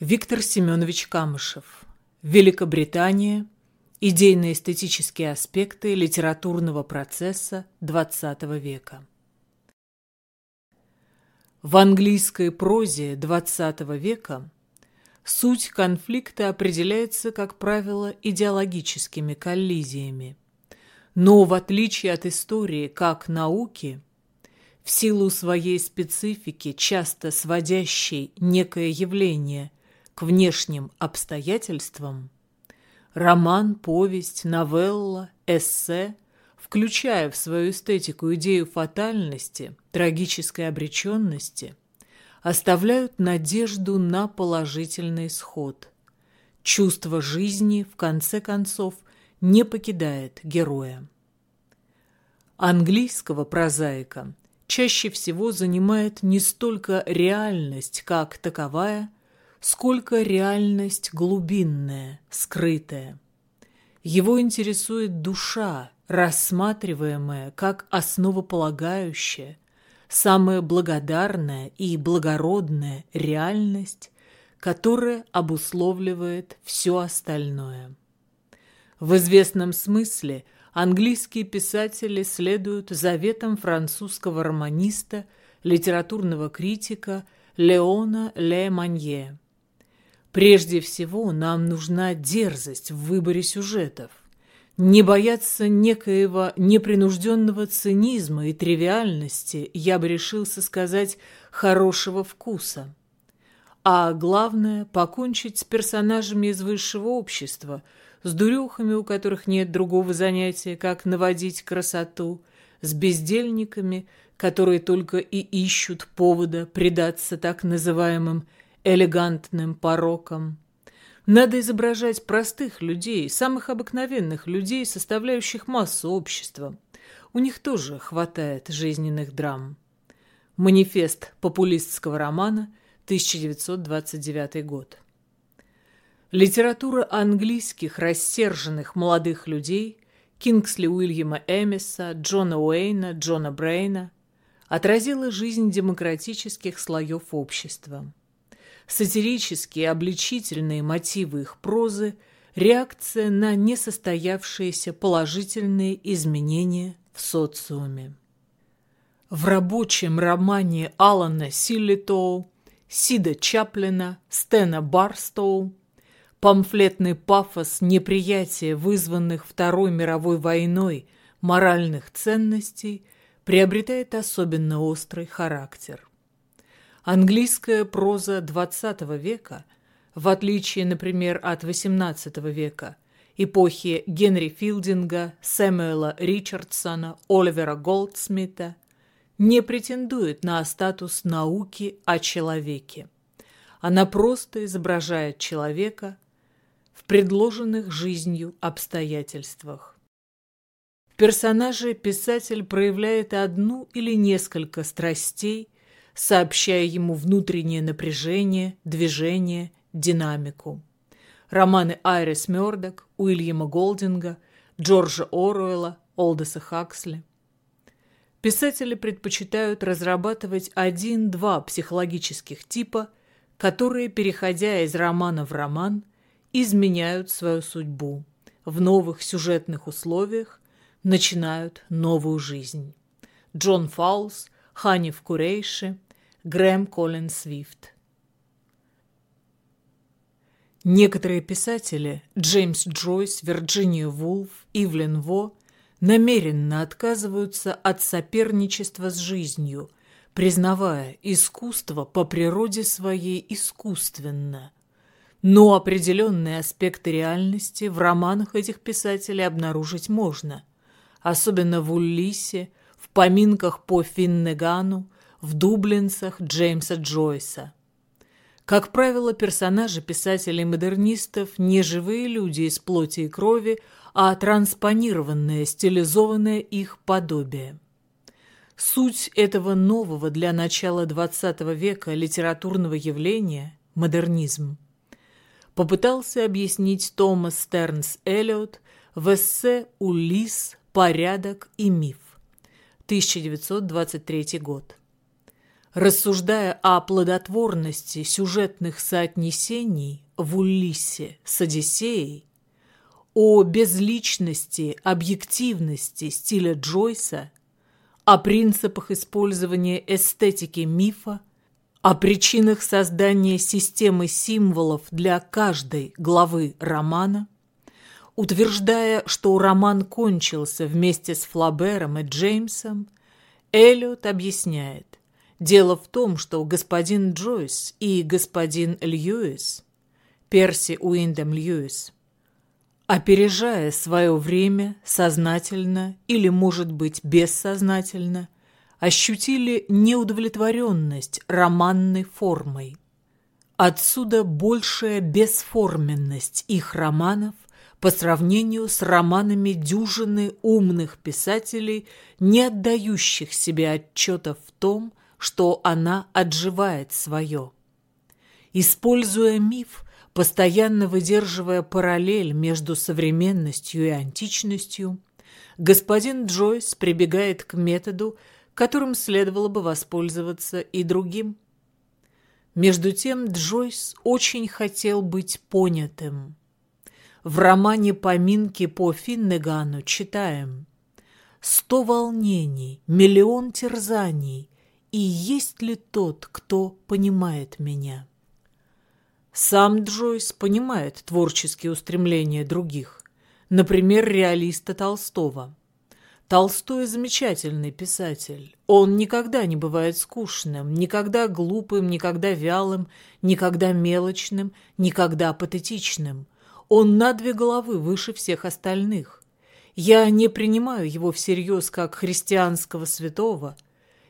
Виктор Семенович Камышев. Великобритания. Идейно-эстетические аспекты литературного процесса XX века. В английской прозе XX века суть конфликта определяется, как правило, идеологическими коллизиями. Но в отличие от истории как науки, в силу своей специфики, часто сводящей некое явление к внешним обстоятельствам, роман, повесть, новелла, эссе, включая в свою эстетику идею фатальности, трагической обреченности, оставляют надежду на положительный исход. Чувство жизни, в конце концов, не покидает героя. Английского прозаика чаще всего занимает не столько реальность как таковая, сколько реальность глубинная, скрытая. Его интересует душа, рассматриваемая как основополагающая, самая благодарная и благородная реальность, которая обусловливает все остальное. В известном смысле английские писатели следуют заветам французского романиста, литературного критика Леона Ле Манье – Прежде всего, нам нужна дерзость в выборе сюжетов. Не бояться некоего непринужденного цинизма и тривиальности, я бы решился сказать, хорошего вкуса. А главное – покончить с персонажами из высшего общества, с дурехами, у которых нет другого занятия, как наводить красоту, с бездельниками, которые только и ищут повода предаться так называемым элегантным пороком. Надо изображать простых людей, самых обыкновенных людей, составляющих массу общества. У них тоже хватает жизненных драм. Манифест популистского романа, 1929 год. Литература английских рассерженных молодых людей Кингсли Уильяма Эмиса, Джона Уэйна, Джона Брейна отразила жизнь демократических слоев общества сатирические обличительные мотивы их прозы – реакция на несостоявшиеся положительные изменения в социуме. В рабочем романе Алана Силлитоу, Сида Чаплина, Стена Барстоу памфлетный пафос неприятия вызванных Второй мировой войной моральных ценностей приобретает особенно острый характер. Английская проза XX века, в отличие, например, от XVIII века, эпохи Генри Филдинга, Сэмюэла Ричардсона, Оливера Голдсмита, не претендует на статус науки о человеке. Она просто изображает человека в предложенных жизнью обстоятельствах. В персонаже писатель проявляет одну или несколько страстей, сообщая ему внутреннее напряжение, движение, динамику. Романы Айрис Мёрдок, Уильяма Голдинга, Джорджа Оруэлла, Олдеса Хаксли. Писатели предпочитают разрабатывать один-два психологических типа, которые, переходя из романа в роман, изменяют свою судьбу, в новых сюжетных условиях начинают новую жизнь. Джон Фаулс, Ханиф Курейши, Грэм Колин Свифт. Некоторые писатели, Джеймс Джойс, Вирджиния Вулф, Ивлен Во, намеренно отказываются от соперничества с жизнью, признавая искусство по природе своей искусственно. Но определенные аспекты реальности в романах этих писателей обнаружить можно, особенно в Уллисе, в поминках по Финнегану, в дублинцах Джеймса Джойса. Как правило, персонажи писателей-модернистов не живые люди из плоти и крови, а транспонированное, стилизованное их подобие. Суть этого нового для начала XX века литературного явления – модернизм – попытался объяснить Томас Стернс Эллиот в эссе «Улисс. Порядок и миф» 1923 год. Рассуждая о плодотворности сюжетных соотнесений в Улиссе с Одиссеей, о безличности, объективности стиля Джойса, о принципах использования эстетики мифа, о причинах создания системы символов для каждой главы романа, утверждая, что роман кончился вместе с Флабером и Джеймсом, Эллиот объясняет, дело в том, что господин Джойс и господин Льюис, Перси Уиндем Льюис, опережая свое время, сознательно или, может быть, бессознательно, ощутили неудовлетворенность романной формой. Отсюда большая бесформенность их романов по сравнению с романами дюжины умных писателей, не отдающих себе отчета в том, что она отживает свое. Используя миф, Постоянно выдерживая параллель между современностью и античностью, господин Джойс прибегает к методу, которым следовало бы воспользоваться и другим. Между тем Джойс очень хотел быть понятым. В романе «Поминки по Финнегану» читаем «Сто волнений, миллион терзаний, и есть ли тот, кто понимает меня?» Сам Джойс понимает творческие устремления других, например, реалиста Толстого. Толстой – замечательный писатель. Он никогда не бывает скучным, никогда глупым, никогда вялым, никогда мелочным, никогда патетичным. Он на две головы выше всех остальных. Я не принимаю его всерьез как христианского святого.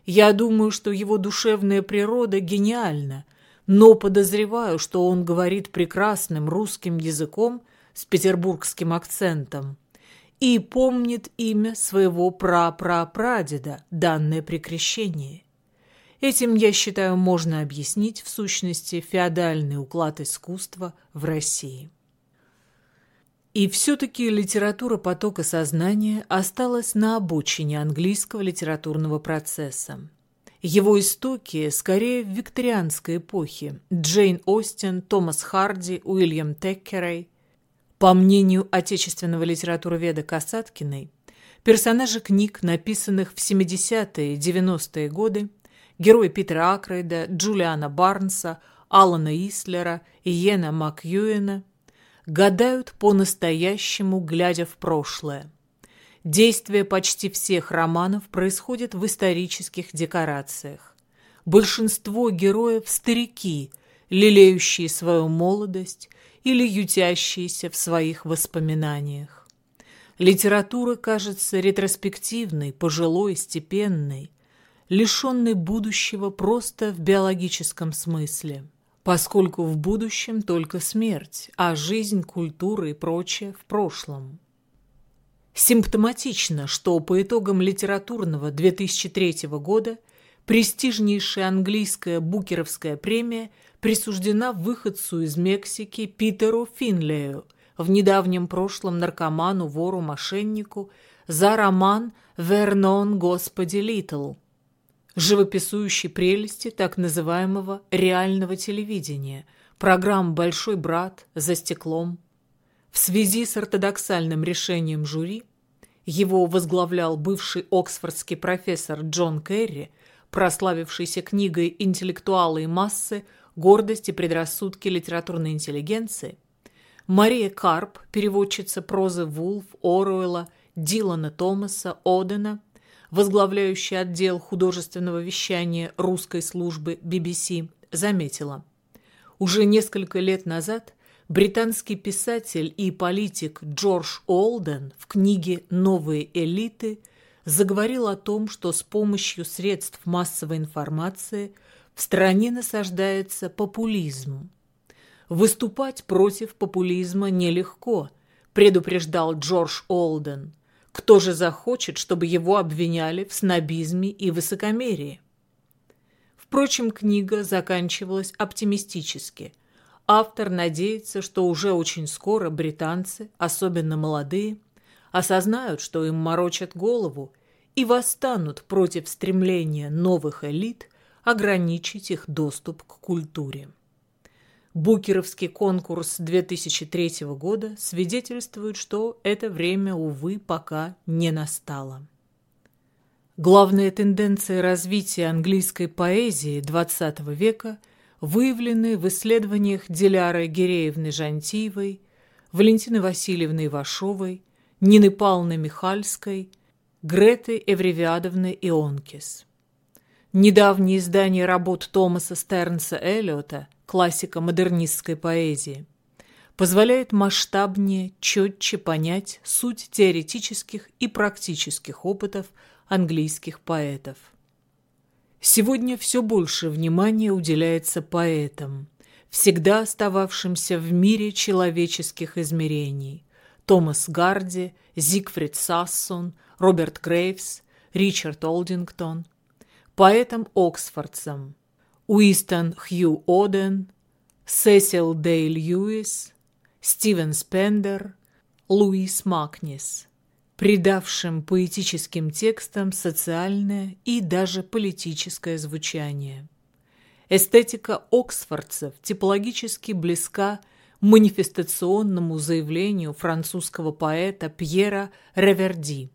Я думаю, что его душевная природа гениальна – но подозреваю, что он говорит прекрасным русским языком с петербургским акцентом и помнит имя своего прапрапрадеда, данное при крещении. Этим, я считаю, можно объяснить в сущности феодальный уклад искусства в России. И все-таки литература потока сознания осталась на обочине английского литературного процесса. Его истоки скорее в викторианской эпохе. Джейн Остин, Томас Харди, Уильям Теккерей. По мнению отечественного литературоведа Касаткиной, персонажи книг, написанных в 70-е и 90-е годы, герои Питера Акрейда, Джулиана Барнса, Алана Ислера и Йена Макьюэна, гадают по-настоящему, глядя в прошлое – Действие почти всех романов происходит в исторических декорациях. Большинство героев – старики, лелеющие свою молодость или ютящиеся в своих воспоминаниях. Литература кажется ретроспективной, пожилой, степенной, лишенной будущего просто в биологическом смысле, поскольку в будущем только смерть, а жизнь, культура и прочее в прошлом. Симптоматично, что по итогам литературного 2003 года престижнейшая английская Букеровская премия присуждена выходцу из Мексики Питеру Финлею, в недавнем прошлом наркоману, вору, мошеннику, за роман «Вернон, Господи, Литл», живописующий прелести так называемого реального телевидения, программ «Большой брат», «За стеклом», в связи с ортодоксальным решением жюри его возглавлял бывший оксфордский профессор Джон Керри, прославившийся книгой «Интеллектуалы и массы. Гордость и предрассудки литературной интеллигенции», Мария Карп, переводчица прозы Вулф, Оруэлла, Дилана Томаса, Одена, возглавляющая отдел художественного вещания русской службы BBC, заметила. Уже несколько лет назад Британский писатель и политик Джордж Олден в книге «Новые элиты» заговорил о том, что с помощью средств массовой информации в стране насаждается популизм. Выступать против популизма нелегко, предупреждал Джордж Олден. Кто же захочет, чтобы его обвиняли в снобизме и высокомерии? Впрочем, книга заканчивалась оптимистически – Автор надеется, что уже очень скоро британцы, особенно молодые, осознают, что им морочат голову и восстанут против стремления новых элит ограничить их доступ к культуре. Букеровский конкурс 2003 года свидетельствует, что это время, увы, пока не настало. Главные тенденции развития английской поэзии XX века выявлены в исследованиях Диляры Гиреевны Жантиевой, Валентины Васильевны Ивашовой, Нины Павловны Михальской, Греты Эвревиадовны Ионкис. Недавнее издание работ Томаса Стернса Эллиота, классика модернистской поэзии, позволяет масштабнее, четче понять суть теоретических и практических опытов английских поэтов. Сегодня все больше внимания уделяется поэтам, всегда остававшимся в мире человеческих измерений. Томас Гарди, Зигфрид Сассон, Роберт Грейвс, Ричард Олдингтон, поэтам Оксфордцам, Уистон Хью Оден, Сесил Дей Льюис, Стивен Спендер, Луис Макнис придавшим поэтическим текстам социальное и даже политическое звучание. Эстетика оксфордцев типологически близка манифестационному заявлению французского поэта Пьера Реверди.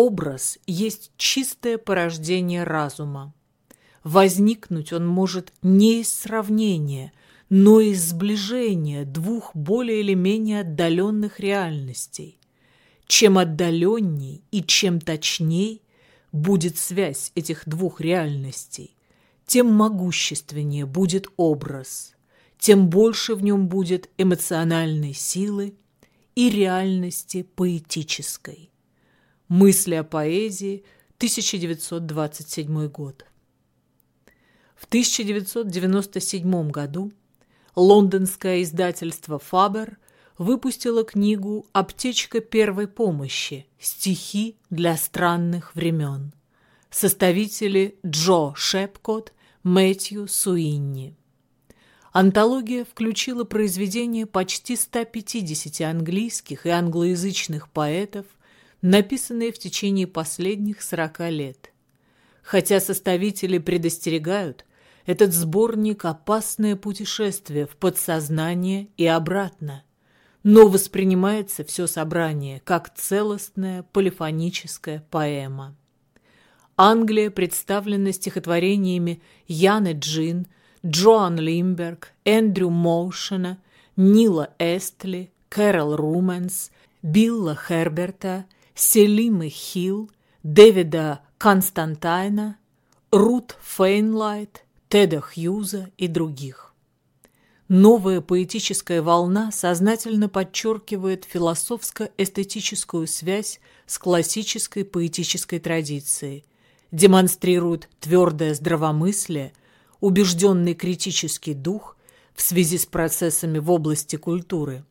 Образ есть чистое порождение разума. Возникнуть он может не из сравнения, но из сближения двух более или менее отдаленных реальностей чем отдаленней и чем точней будет связь этих двух реальностей, тем могущественнее будет образ, тем больше в нем будет эмоциональной силы и реальности поэтической. Мысли о поэзии, 1927 год. В 1997 году лондонское издательство «Фабер» выпустила книгу «Аптечка первой помощи. Стихи для странных времен». Составители Джо Шепкот, Мэтью Суинни. Антология включила произведения почти 150 английских и англоязычных поэтов, написанные в течение последних 40 лет. Хотя составители предостерегают, этот сборник – опасное путешествие в подсознание и обратно – но воспринимается все собрание как целостная полифоническая поэма. Англия представлена стихотворениями Яны Джин, Джоан Лимберг, Эндрю Моушена, Нила Эстли, Кэрол Руменс, Билла Херберта, Селимы Хилл, Дэвида Константайна, Рут Фейнлайт, Теда Хьюза и других. Новая поэтическая волна сознательно подчеркивает философско-эстетическую связь с классической поэтической традицией, демонстрирует твердое здравомыслие, убежденный критический дух в связи с процессами в области культуры,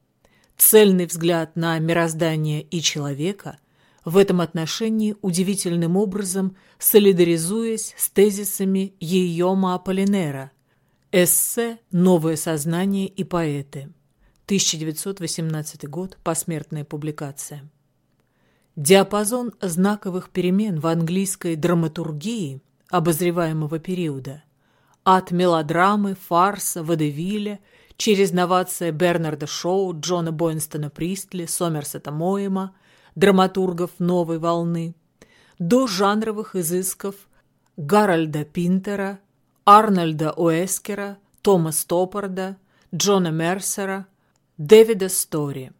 цельный взгляд на мироздание и человека, в этом отношении удивительным образом солидаризуясь с тезисами Йома Аполлинера – Эссе «Новое сознание и поэты». 1918 год. Посмертная публикация. Диапазон знаковых перемен в английской драматургии обозреваемого периода от мелодрамы, фарса, водевиля через новация Бернарда Шоу, Джона Бойнстона Пристли, Сомерсета Моэма, драматургов новой волны, до жанровых изысков Гарольда Пинтера, Арнольда Уэскера, Тома Стоппарда, Джона Мерсера, Дэвида Стори.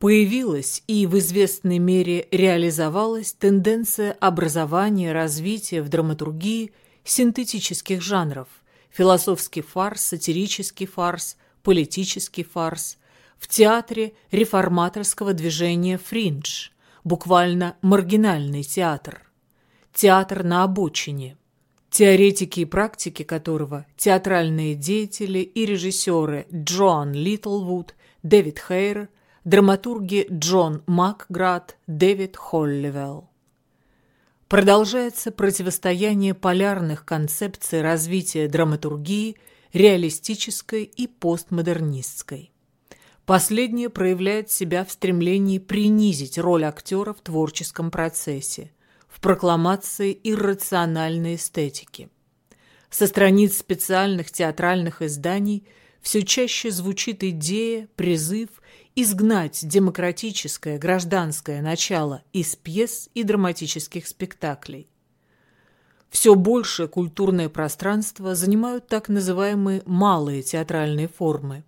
Появилась и в известной мере реализовалась тенденция образования, развития в драматургии синтетических жанров – философский фарс, сатирический фарс, политический фарс, в театре реформаторского движения «Фриндж», буквально маргинальный театр, театр на обочине, теоретики и практики которого театральные деятели и режиссеры Джоан Литлвуд, Дэвид Хейр, драматурги Джон Макград, Дэвид Холливелл. Продолжается противостояние полярных концепций развития драматургии реалистической и постмодернистской. Последнее проявляет себя в стремлении принизить роль актера в творческом процессе – в прокламации иррациональной эстетики. Со страниц специальных театральных изданий все чаще звучит идея, призыв изгнать демократическое гражданское начало из пьес и драматических спектаклей. Все большее культурное пространство занимают так называемые «малые театральные формы»,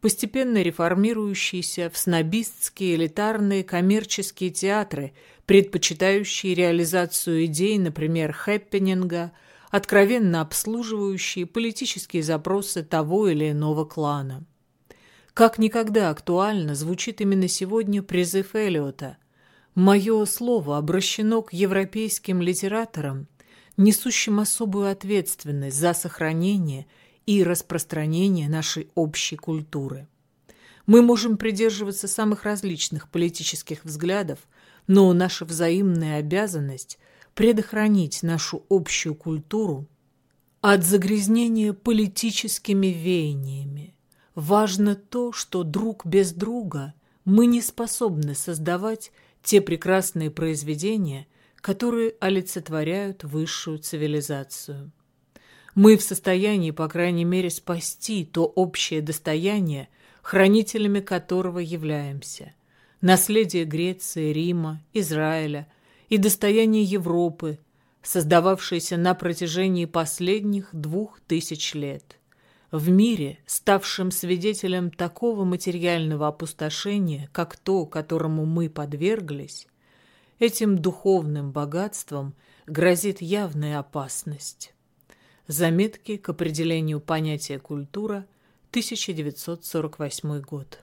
постепенно реформирующиеся в снобистские элитарные коммерческие театры, предпочитающие реализацию идей, например, хэппенинга, откровенно обслуживающие политические запросы того или иного клана. Как никогда актуально звучит именно сегодня призыв Эллиота. «Мое слово обращено к европейским литераторам, несущим особую ответственность за сохранение и распространение нашей общей культуры. Мы можем придерживаться самых различных политических взглядов, но наша взаимная обязанность – предохранить нашу общую культуру от загрязнения политическими веяниями, Важно то, что друг без друга мы не способны создавать те прекрасные произведения, которые олицетворяют высшую цивилизацию. Мы в состоянии, по крайней мере, спасти то общее достояние, хранителями которого являемся. Наследие Греции, Рима, Израиля и достояние Европы, создававшееся на протяжении последних двух тысяч лет в мире, ставшем свидетелем такого материального опустошения, как то, которому мы подверглись, этим духовным богатством грозит явная опасность. Заметки к определению понятия «культура», 1948 год.